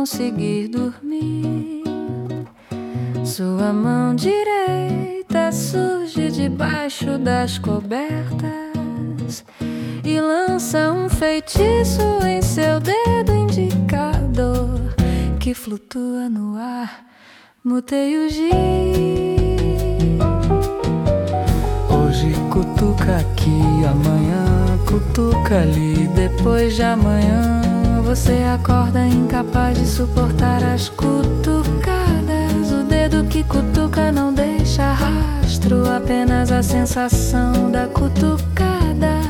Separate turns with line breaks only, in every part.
conseguir dormir. Sua mão direita surge debaixo das cobertas e lança um feitiço em seu dedo indicador que flutua no ar. Mutei o giz. Hoje cutuca aqui, amanhã cutuca ali, depois de amanhã você acorda incapaz de suportar as cutucadas. O dedo que cutuca não deixa rastro, apenas a sensação da cutucada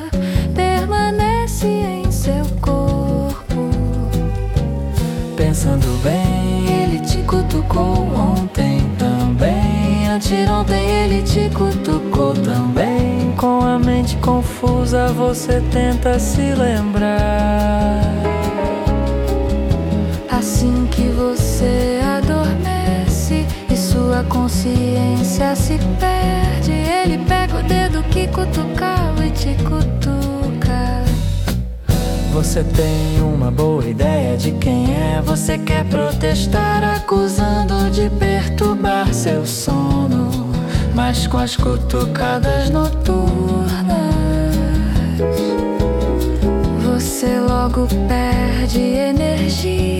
permanece em seu corpo. Pensando bem, ele te cutucou ontem também. Anteontem ele te cutucou também. Com a mente confusa, você tenta se lembrar. Consciência se perde, ele pega o dedo que cutucava e te cutuca. Você tem uma boa ideia de quem é. Você quer protestar, acusando de perturbar seu sono, mas com as cutucadas noturnas. Você logo perde energia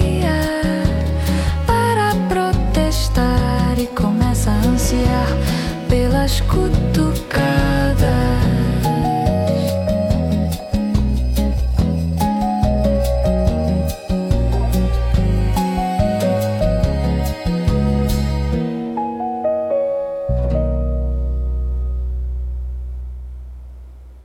escuto.